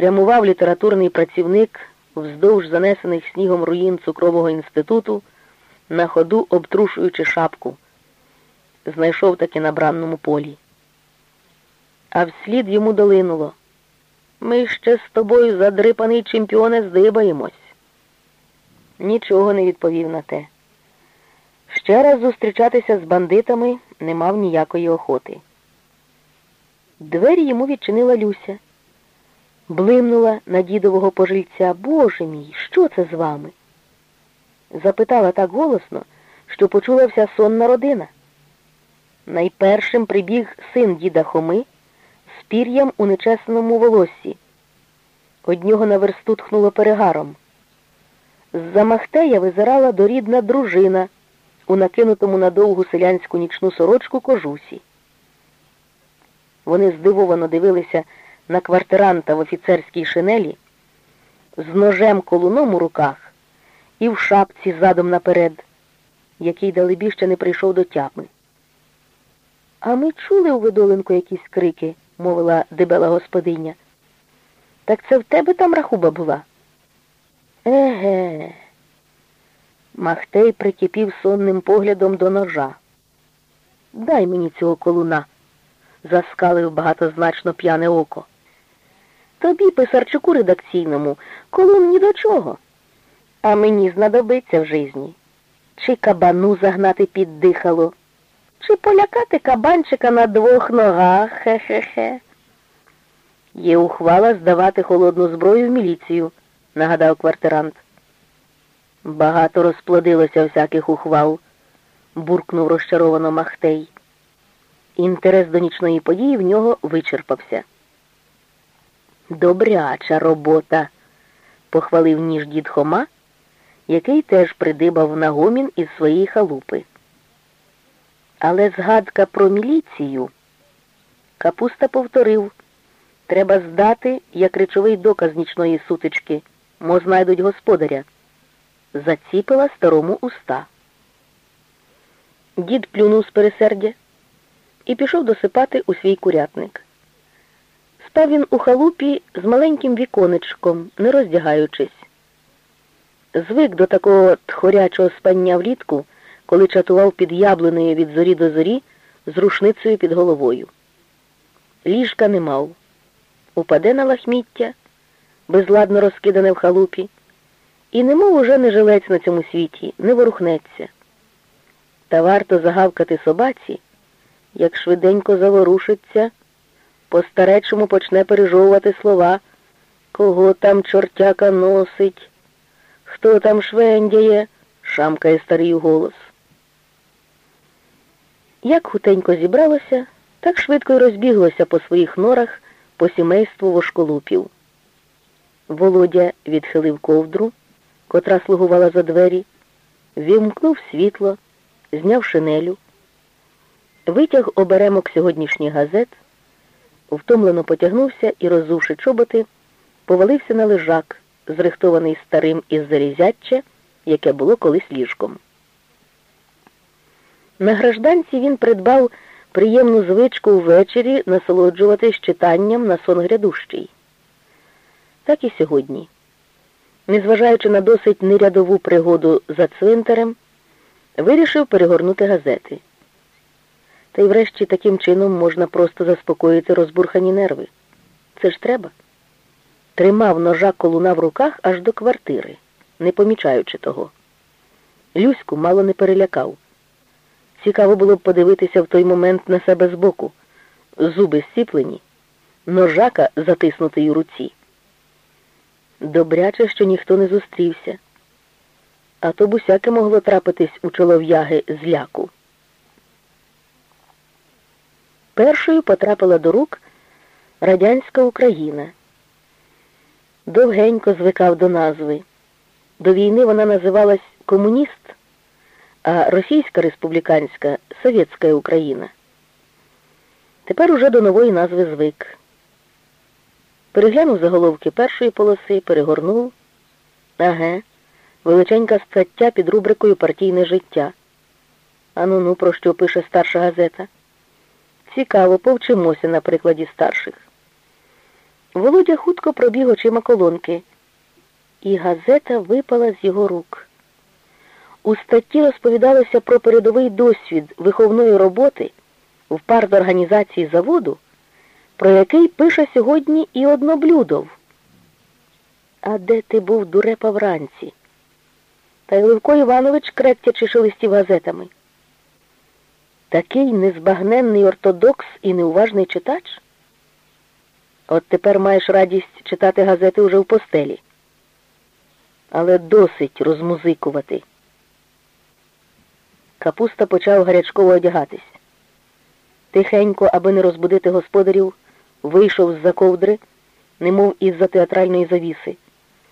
прямував літературний працівник вздовж занесених снігом руїн цукрового інституту, на ходу обтрушуючи шапку. Знайшов таки на бранному полі. А вслід йому долинуло. Ми ще з тобою, задрипаний чемпіоне, здибаємось. Нічого не відповів на те. Ще раз зустрічатися з бандитами не мав ніякої охоти. Двері йому відчинила Люся. Блимнула на дідового пожильця. Боже мій, що це з вами? Запитала так голосно, що почула вся сонна родина. Найпершим прибіг син діда Хоми з пір'ям у нечесному волоссі. Од нього на версту тхнуло перегаром. З-за Махтея визирала дорідна дружина у накинутому на довгу селянську нічну сорочку кожусі. Вони здивовано дивилися на квартиранта в офіцерській шинелі з ножем колуном у руках і в шапці задом наперед, який далебі ще не прийшов до тями. А ми чули у видоленку якісь крики, мовила дебела господиня. Так це в тебе там рахуба була? Еге. Махтей прикипів сонним поглядом до ножа. Дай мені цього колуна, заскалив багатозначно п'яне око. Тобі, писарчуку редакційному, колун ні до чого. А мені знадобиться в житті. Чи кабану загнати під дихало, чи полякати кабанчика на двох ногах, хе-хе-хе. Є ухвала здавати холодну зброю в міліцію, нагадав квартирант. Багато розплодилося всяких ухвал, буркнув розчаровано Махтей. Інтерес до нічної події в нього вичерпався. Добряча робота, похвалив ніж дід Хома, який теж придибав на гомін із своєї халупи. Але згадка про міліцію капуста повторив треба здати як речовий доказ нічної сутички, мо знайдуть господаря. Заціпила старому уста. Дід плюнув з пересердя і пішов досипати у свій курятник. Спав він у халупі з маленьким віконечком, не роздягаючись. Звик до такого тхорячого спання влітку, коли чатував під яблунею від зорі до зорі з рушницею під головою. Ліжка не мав. Упаде на лахміття, безладно розкидане в халупі, і немов уже не жилець на цьому світі, не ворухнеться. Та варто загавкати собаці, як швиденько заворушиться, по старечому почне пережовувати слова, кого там чортяка носить, хто там швендяє, шамкає старий голос. Як хутенько зібралося, так швидко й розбіглося по своїх норах по сімейству вошколупів. Володя відхилив ковдру, котра слугувала за двері, вімкнув світло, зняв шинелю, витяг оберемок сьогоднішніх газет, втомлено потягнувся і, розувши чоботи, повалився на лежак, зрихтований старим із залізяччя, яке було колись ліжком. На гражданці він придбав приємну звичку ввечері насолоджуватись читанням на сон грядущий. Так і сьогодні. Незважаючи на досить нерядову пригоду за цвинтарем, вирішив перегорнути газети. Та й врешті таким чином можна просто заспокоїти розбурхані нерви. Це ж треба. Тримав ножа колуна в руках аж до квартири, не помічаючи того. Люську мало не перелякав. Цікаво було б подивитися в той момент на себе збоку. Зуби зціплені, ножака затиснутий у руці. Добряче, що ніхто не зустрівся, а то б усяке могло трапитись у чолов'яги з ляку. Першою потрапила до рук радянська Україна. Довгенько звикав до назви. До війни вона називалась Комуніст а Російська республіканська Совєтська Україна. Тепер уже до нової назви звик. Переглянув заголовки першої полоси, перегорнув. Аге, величенька стаття під рубрикою Партійне життя. Ану ну, про що пише старша газета? Цікаво, повчимося на прикладі старших. Володя хутко пробіг очима колонки, і газета випала з його рук. У статті розповідалося про передовий досвід виховної роботи в парторганізації заводу, про який пише сьогодні і одноблюдов. А де ти був, дурепа вранці? Та й Левко Іванович кректячи шелестів газетами. Такий незбагненний ортодокс і неуважний читач? От тепер маєш радість читати газети уже в постелі. Але досить розмузикувати. Капуста почав гарячково одягатись. Тихенько, аби не розбудити господарів, вийшов з-за ковдри, немов із-за театральної завіси.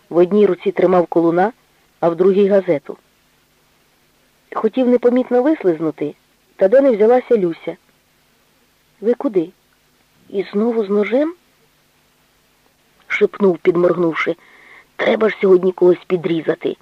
В одній руці тримав колуна, а в другій газету. Хотів непомітно вислизнути, та де не взялася Люся. Ви куди? І знову з ножем? шепнув, підморгнувши. Треба ж сьогодні когось підрізати.